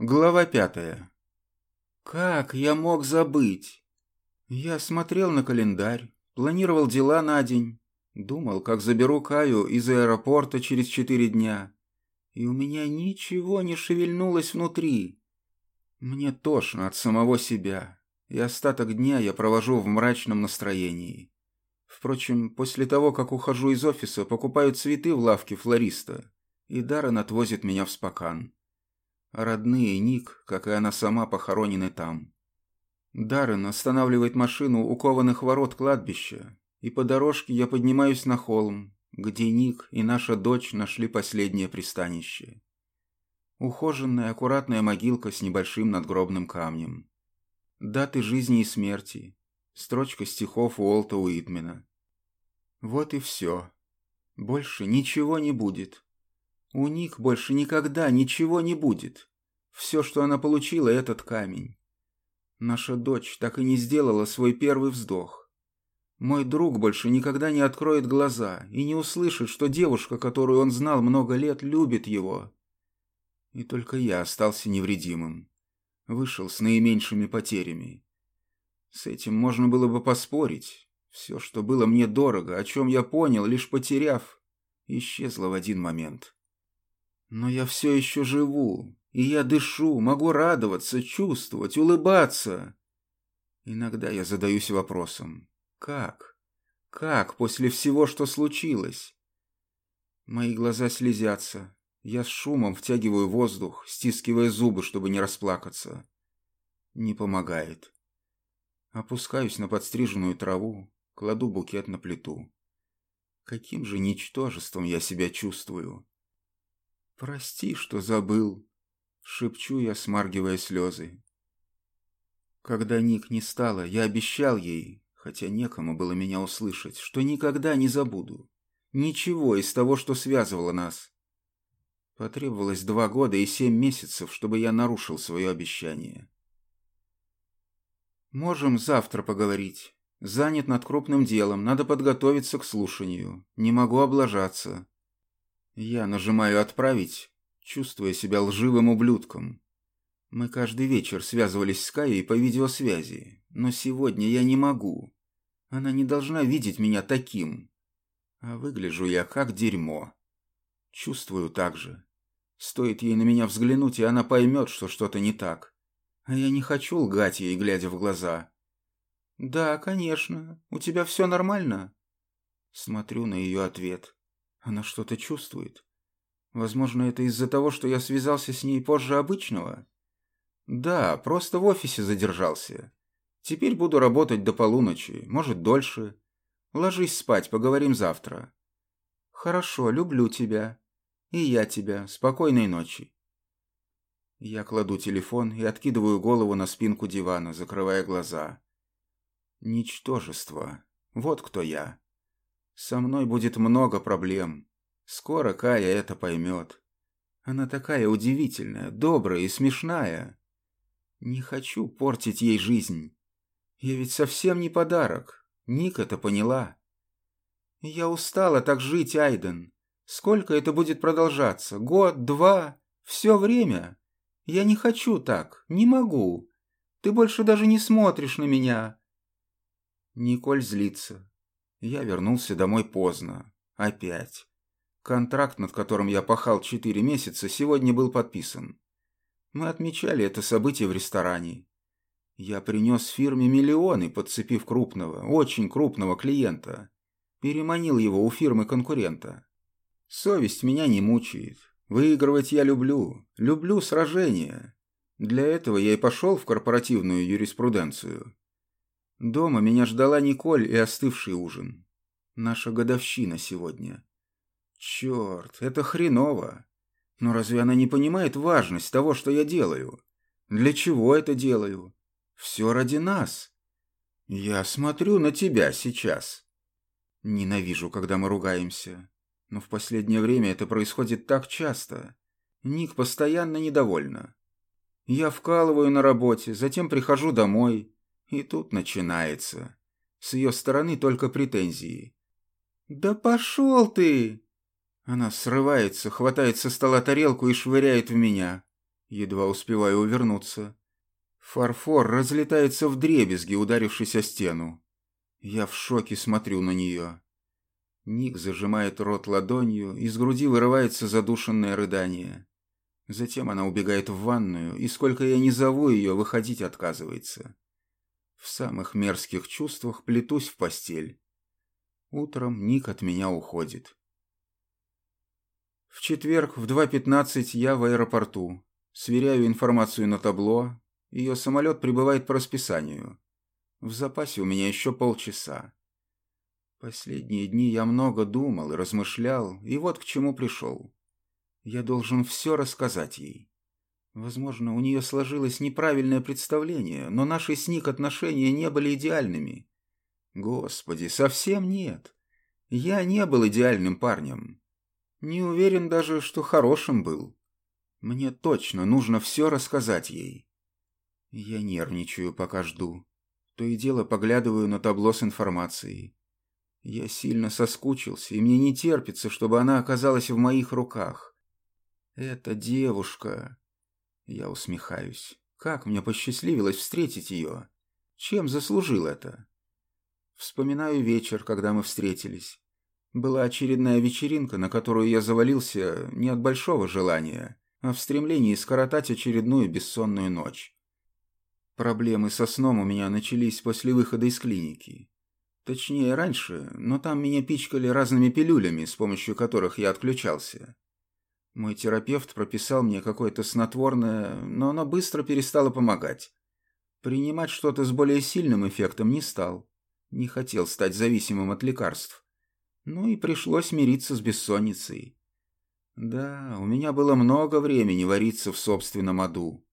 Глава пятая. Как я мог забыть? Я смотрел на календарь, планировал дела на день, думал, как заберу Каю из аэропорта через четыре дня. И у меня ничего не шевельнулось внутри. Мне тошно от самого себя, и остаток дня я провожу в мрачном настроении. Впрочем, после того, как ухожу из офиса, покупаю цветы в лавке флориста, и Даррен отвозит меня в Спокан. Родные Ник, как и она сама, похоронены там. Даррен останавливает машину у кованых ворот кладбища, и по дорожке я поднимаюсь на холм, где Ник и наша дочь нашли последнее пристанище. Ухоженная, аккуратная могилка с небольшим надгробным камнем. Даты жизни и смерти. Строчка стихов Уолта Уитмена. Вот и все. Больше ничего не будет. У Ник больше никогда ничего не будет. Все, что она получила, этот камень. Наша дочь так и не сделала свой первый вздох. Мой друг больше никогда не откроет глаза и не услышит, что девушка, которую он знал много лет, любит его. И только я остался невредимым. Вышел с наименьшими потерями. С этим можно было бы поспорить. Все, что было мне дорого, о чем я понял, лишь потеряв, исчезло в один момент. Но я все еще живу, и я дышу, могу радоваться, чувствовать, улыбаться. Иногда я задаюсь вопросом, как? Как после всего, что случилось? Мои глаза слезятся. Я с шумом втягиваю воздух, стискивая зубы, чтобы не расплакаться. Не помогает. Опускаюсь на подстриженную траву, кладу букет на плиту. Каким же ничтожеством я себя чувствую. «Прости, что забыл», — шепчу я, смаргивая слезы. Когда Ник не стало, я обещал ей, хотя некому было меня услышать, что никогда не забуду. Ничего из того, что связывало нас. Потребовалось два года и семь месяцев, чтобы я нарушил свое обещание. «Можем завтра поговорить. Занят над крупным делом, надо подготовиться к слушанию. Не могу облажаться», я нажимаю «Отправить», чувствуя себя лживым ублюдком. Мы каждый вечер связывались с Каей по видеосвязи, но сегодня я не могу. Она не должна видеть меня таким. А выгляжу я как дерьмо. Чувствую так же. Стоит ей на меня взглянуть, и она поймет, что что-то не так. А я не хочу лгать ей, глядя в глаза. «Да, конечно. У тебя все нормально?» Смотрю на ее ответ. Она что-то чувствует. Возможно, это из-за того, что я связался с ней позже обычного? Да, просто в офисе задержался. Теперь буду работать до полуночи, может, дольше. Ложись спать, поговорим завтра. Хорошо, люблю тебя. И я тебя. Спокойной ночи. Я кладу телефон и откидываю голову на спинку дивана, закрывая глаза. Ничтожество. Вот кто я. Со мной будет много проблем. Скоро Кая это поймет. Она такая удивительная, добрая и смешная. Не хочу портить ей жизнь. Я ведь совсем не подарок. Ник это поняла. Я устала так жить, Айден. Сколько это будет продолжаться? Год, два? Все время? Я не хочу так, не могу. Ты больше даже не смотришь на меня. Николь злится. Я вернулся домой поздно. Опять. Контракт, над которым я пахал четыре месяца, сегодня был подписан. Мы отмечали это событие в ресторане. Я принес фирме миллионы, подцепив крупного, очень крупного клиента. Переманил его у фирмы конкурента. Совесть меня не мучает. Выигрывать я люблю. Люблю сражения. Для этого я и пошел в корпоративную юриспруденцию. Дома меня ждала Николь и остывший ужин. Наша годовщина сегодня. Черт, это хреново. Но разве она не понимает важность того, что я делаю? Для чего это делаю? Все ради нас. Я смотрю на тебя сейчас. Ненавижу, когда мы ругаемся. Но в последнее время это происходит так часто. Ник постоянно недовольна. Я вкалываю на работе, затем прихожу домой, и тут начинается. С ее стороны только претензии. «Да пошел ты!» Она срывается, хватает со стола тарелку и швыряет в меня. Едва успеваю увернуться. Фарфор разлетается в дребезги, ударившись о стену. Я в шоке смотрю на нее. Ник зажимает рот ладонью, из груди вырывается задушенное рыдание. Затем она убегает в ванную, и сколько я не зову ее, выходить отказывается. В самых мерзких чувствах плетусь в постель. Утром Ник от меня уходит. В четверг в 2.15 я в аэропорту. Сверяю информацию на табло. Ее самолет прибывает по расписанию. В запасе у меня еще полчаса. Последние дни я много думал и размышлял, и вот к чему пришел. Я должен все рассказать ей. Возможно, у нее сложилось неправильное представление, но наши с Ник отношения не были идеальными. Господи, совсем нет. Я не был идеальным парнем. Не уверен даже, что хорошим был. Мне точно нужно все рассказать ей. Я нервничаю, пока жду. То и дело поглядываю на табло с информацией. Я сильно соскучился, и мне не терпится, чтобы она оказалась в моих руках. Эта девушка... Я усмехаюсь. Как мне посчастливилось встретить ее? Чем заслужил это? Вспоминаю вечер, когда мы встретились. Была очередная вечеринка, на которую я завалился не от большого желания, а в стремлении скоротать очередную бессонную ночь. Проблемы со сном у меня начались после выхода из клиники. Точнее, раньше, но там меня пичкали разными пилюлями, с помощью которых я отключался. Мой терапевт прописал мне какое-то снотворное, но оно быстро перестало помогать. Принимать что-то с более сильным эффектом не стал. Не хотел стать зависимым от лекарств. Ну и пришлось мириться с бессонницей. Да, у меня было много времени вариться в собственном аду.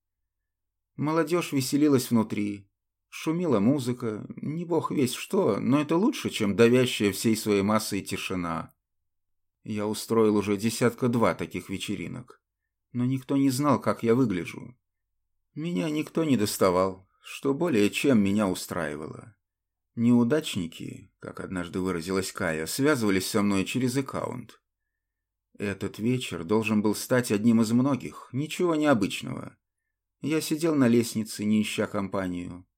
Молодежь веселилась внутри. Шумела музыка, не бог весь что, но это лучше, чем давящая всей своей массой тишина. Я устроил уже десятка-два таких вечеринок. Но никто не знал, как я выгляжу. Меня никто не доставал, что более чем меня устраивало. Неудачники, как однажды выразилась Кая, связывались со мной через аккаунт. Этот вечер должен был стать одним из многих, ничего необычного. Я сидел на лестнице, не ища компанию.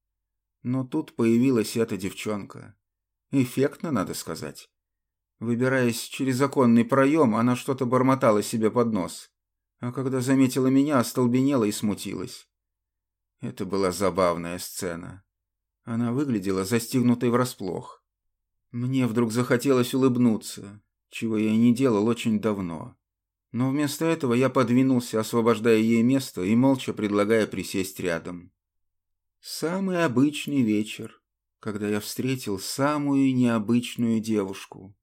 Но тут появилась эта девчонка. Эффектно, надо сказать. Выбираясь через оконный проем, она что-то бормотала себе под нос. А когда заметила меня, остолбенела и смутилась. Это была забавная сцена. Она выглядела застигнутой врасплох. Мне вдруг захотелось улыбнуться, чего я не делал очень давно. Но вместо этого я подвинулся, освобождая ей место и молча предлагая присесть рядом. Самый обычный вечер, когда я встретил самую необычную девушку.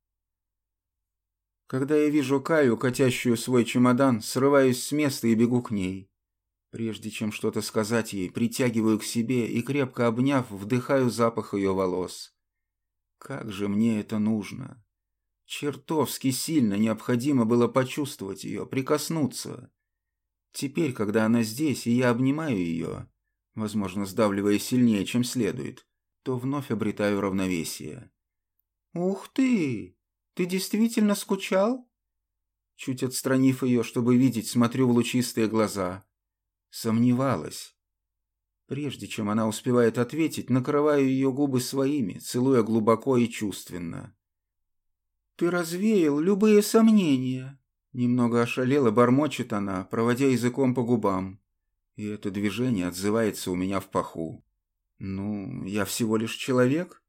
Когда я вижу Каю, катящую свой чемодан, срываюсь с места и бегу к ней. Прежде чем что-то сказать ей, притягиваю к себе и, крепко обняв, вдыхаю запах ее волос. Как же мне это нужно! Чертовски сильно необходимо было почувствовать ее, прикоснуться. Теперь, когда она здесь, и я обнимаю ее, возможно, сдавливая сильнее, чем следует, то вновь обретаю равновесие. «Ух ты! Ты действительно скучал?» Чуть отстранив ее, чтобы видеть, смотрю в лучистые глаза. Сомневалась. Прежде чем она успевает ответить, накрываю ее губы своими, целуя глубоко и чувственно. «Ты развеял любые сомнения», — немного ошалела бормочет она, проводя языком по губам. И это движение отзывается у меня в паху. «Ну, я всего лишь человек».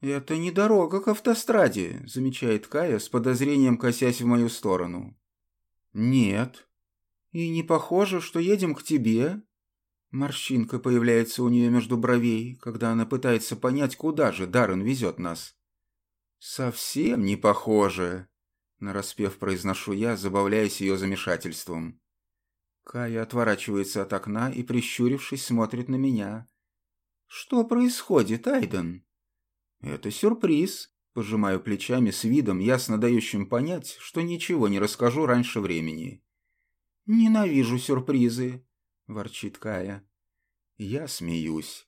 «Это не дорога к автостраде», — замечает Кая с подозрением косясь в мою сторону. «Нет». «И не похоже, что едем к тебе?» Морщинка появляется у нее между бровей, когда она пытается понять, куда же Даррен везет нас. «Совсем не похоже», — нараспев произношу я, забавляясь ее замешательством. Кая отворачивается от окна и, прищурившись, смотрит на меня. «Что происходит, Айден?» «Это сюрприз», — пожимаю плечами с видом, ясно дающим понять, что ничего не расскажу раньше времени. «Ненавижу сюрпризы», — ворчит Кая. Я смеюсь.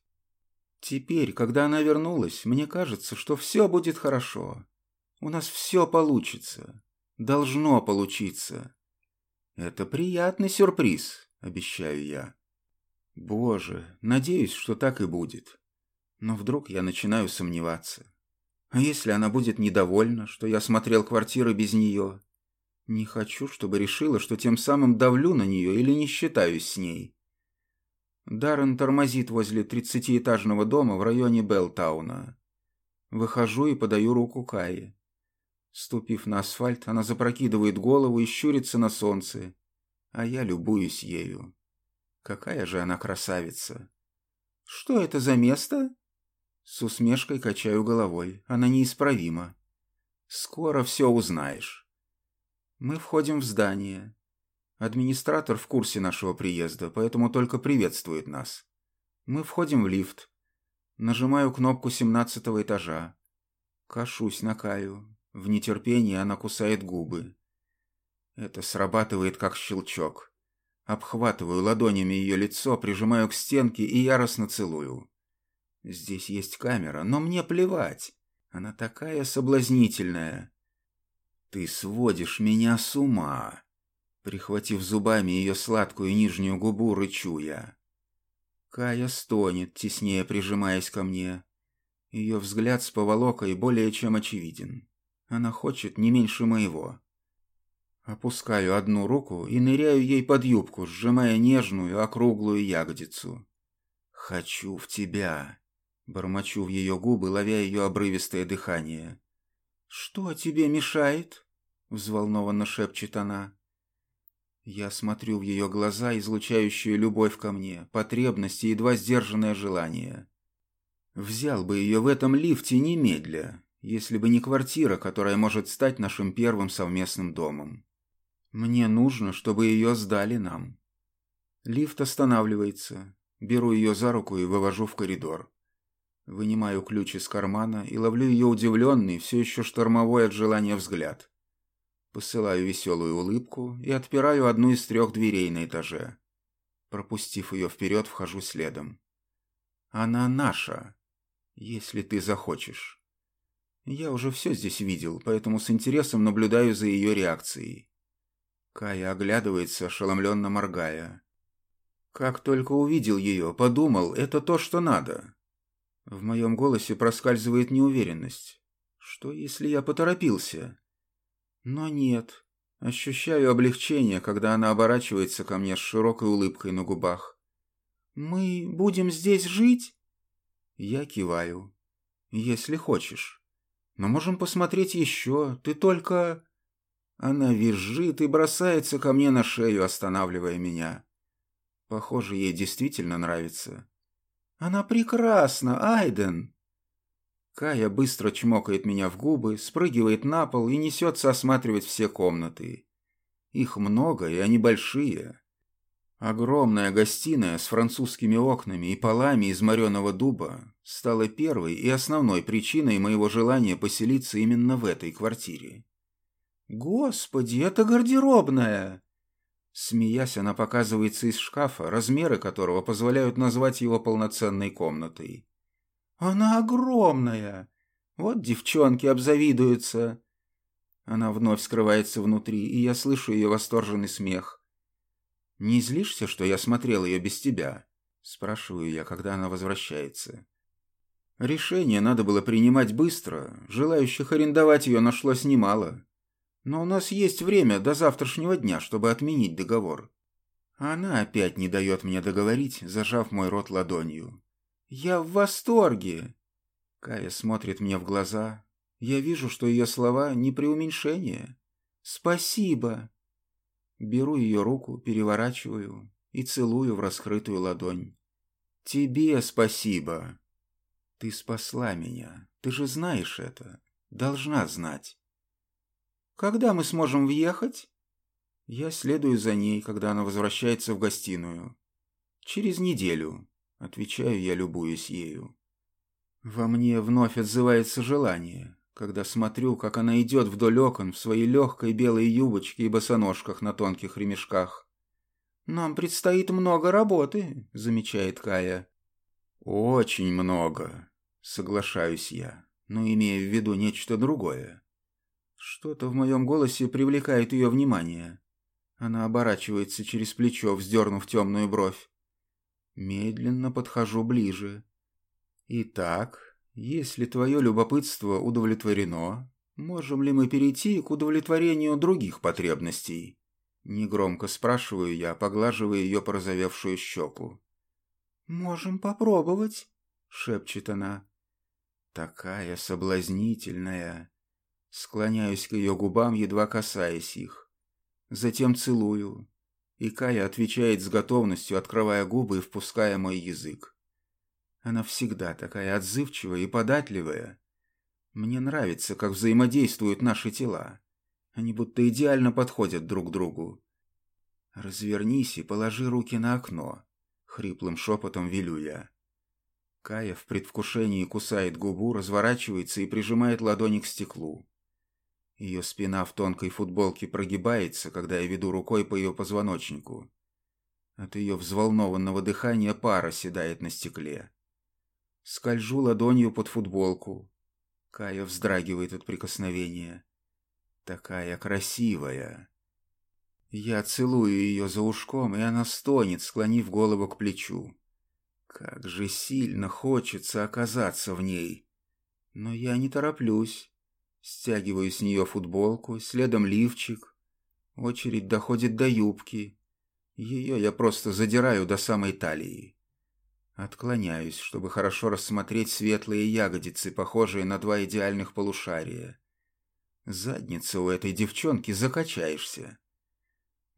Теперь, когда она вернулась, мне кажется, что все будет хорошо. У нас все получится. Должно получиться. Это приятный сюрприз, обещаю я. Боже, надеюсь, что так и будет. Но вдруг я начинаю сомневаться. А если она будет недовольна, что я смотрел квартиры без нее? Не хочу, чтобы решила, что тем самым давлю на нее или не считаюсь с ней. Даррен тормозит возле тридцатиэтажного дома в районе Белтауна. Выхожу и подаю руку Кае. Ступив на асфальт, она запрокидывает голову и щурится на солнце, а я любуюсь ею. Какая же она красавица! Что это за место? С усмешкой качаю головой. Она неисправима. Скоро все узнаешь. Мы входим в здание. Администратор в курсе нашего приезда, поэтому только приветствует нас. Мы входим в лифт. Нажимаю кнопку семнадцатого этажа. Кашусь на Каю. В нетерпении она кусает губы. Это срабатывает как щелчок. Обхватываю ладонями ее лицо, прижимаю к стенке и яростно целую. Здесь есть камера, но мне плевать. Она такая соблазнительная. Ты сводишь меня с ума. Прихватив зубами ее сладкую нижнюю губу, рычу я. Кая стонет, теснее прижимаясь ко мне. Ее взгляд с поволокой более чем очевиден. Она хочет не меньше моего. Опускаю одну руку и ныряю ей под юбку, сжимая нежную, округлую ягодицу. «Хочу в тебя!» Бормочу в ее губы, ловя ее обрывистое дыхание. «Что тебе мешает?» — взволнованно шепчет она. Я смотрю в ее глаза, излучающие любовь ко мне, потребности и едва сдержанное желание. Взял бы ее в этом лифте немедля, если бы не квартира, которая может стать нашим первым совместным домом. Мне нужно, чтобы ее сдали нам. Лифт останавливается. Беру ее за руку и вывожу в коридор. Вынимаю ключ из кармана и ловлю ее удивленный, все еще штормовой от желания взгляд. Посылаю веселую улыбку и отпираю одну из трех дверей на этаже. Пропустив ее вперед, вхожу следом. Она наша, если ты захочешь. Я уже все здесь видел, поэтому с интересом наблюдаю за ее реакцией. Кая оглядывается, ошеломленно моргая. Как только увидел ее, подумал, это то, что надо. В моем голосе проскальзывает неуверенность. Что, если я поторопился? Но нет. Ощущаю облегчение, когда она оборачивается ко мне с широкой улыбкой на губах. «Мы будем здесь жить?» Я киваю. «Если хочешь. Но можем посмотреть еще. Ты только...» Она визжит и бросается ко мне на шею, останавливая меня. Похоже, ей действительно нравится. Она прекрасна, Айден!» Кая быстро чмокает меня в губы, спрыгивает на пол и несется осматривать все комнаты. Их много, и они большие. Огромная гостиная с французскими окнами и полами из мореного дуба стала первой и основной причиной моего желания поселиться именно в этой квартире. «Господи, это гардеробная!» Смеясь, она показывается из шкафа, размеры которого позволяют назвать его полноценной комнатой. «Она огромная! Вот девчонки обзавидуются!» Она вновь скрывается внутри, и я слышу ее восторженный смех. «Не злишься, что я смотрел ее без тебя?» Спрашиваю я, когда она возвращается. Решение надо было принимать быстро, желающих арендовать ее нашлось немало. Но у нас есть время до завтрашнего дня, чтобы отменить договор. Она опять не дает мне договорить, зажав мой рот ладонью. Я в восторге. Кая смотрит мне в глаза. Я вижу, что ее слова не преуменьшение. Спасибо. Беру ее руку, переворачиваю и целую в раскрытую ладонь. Тебе спасибо. Ты спасла меня. Ты же знаешь это. Должна знать. Когда мы сможем въехать?» Я следую за ней, когда она возвращается в гостиную. «Через неделю», — отвечаю я, любуюсь ею. Во мне вновь отзывается желание, когда смотрю, как она идет вдоль окон в своей легкой белой юбочке и босоножках на тонких ремешках. «Нам предстоит много работы», — замечает Кая. «Очень много», — соглашаюсь я, но имея в виду нечто другое. Что-то в моем голосе привлекает ее внимание. Она оборачивается через плечо, вздернув темную бровь. Медленно подхожу ближе. Итак, если твое любопытство удовлетворено, можем ли мы перейти к удовлетворению других потребностей? Негромко спрашиваю я, поглаживая ее порозовевшую щеку. «Можем попробовать», — шепчет она. «Такая соблазнительная». Склоняюсь к ее губам, едва касаясь их. Затем целую. И Кая отвечает с готовностью, открывая губы и впуская мой язык. Она всегда такая отзывчивая и податливая. Мне нравится, как взаимодействуют наши тела. Они будто идеально подходят друг другу. «Развернись и положи руки на окно», — хриплым шепотом велю я. Кая в предвкушении кусает губу, разворачивается и прижимает ладони к стеклу. Ее спина в тонкой футболке прогибается, когда я веду рукой по ее позвоночнику. От ее взволнованного дыхания пара седает на стекле. Скольжу ладонью под футболку. Кая вздрагивает от прикосновения. Такая красивая. Я целую ее за ушком, и она стонет, склонив голову к плечу. Как же сильно хочется оказаться в ней. Но я не тороплюсь. Стягиваю с нее футболку, следом лифчик. Очередь доходит до юбки. Ее я просто задираю до самой талии. Отклоняюсь, чтобы хорошо рассмотреть светлые ягодицы, похожие на два идеальных полушария. Задница у этой девчонки закачаешься.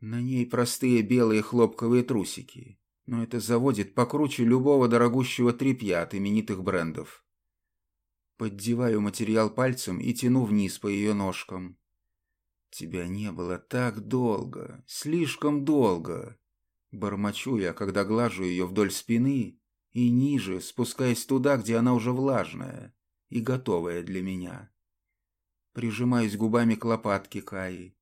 На ней простые белые хлопковые трусики, но это заводит покруче любого дорогущего тряпья от именитых брендов. Поддеваю материал пальцем и тяну вниз по ее ножкам. Тебя не было так долго, слишком долго. Бормочу я, когда глажу ее вдоль спины и ниже, спускаясь туда, где она уже влажная и готовая для меня. Прижимаюсь губами к лопатке Каи.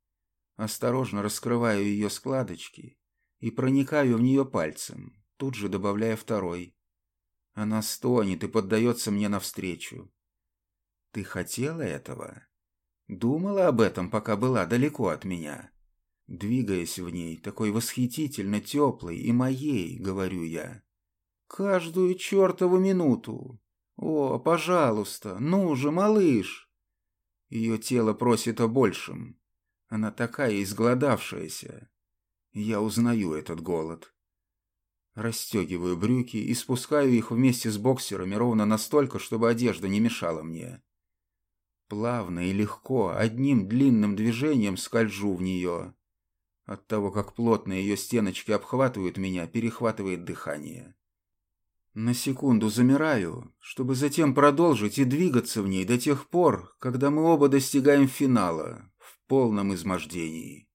Осторожно раскрываю ее складочки и проникаю в нее пальцем, тут же добавляя второй. Она стонет и поддается мне навстречу. «Ты хотела этого?» Думала об этом, пока была далеко от меня. Двигаясь в ней, такой восхитительно теплой и моей, говорю я. Каждую чертову минуту. О, пожалуйста, ну же, малыш. Ее тело просит о большем. Она такая изголодавшаяся. Я узнаю этот голод. Растегиваю брюки и спускаю их вместе с боксерами ровно настолько, чтобы одежда не мешала мне. Плавно и легко, одним длинным движением скольжу в нее. От того, как плотно ее стеночки обхватывают меня, перехватывает дыхание. На секунду замираю, чтобы затем продолжить и двигаться в ней до тех пор, когда мы оба достигаем финала в полном измождении.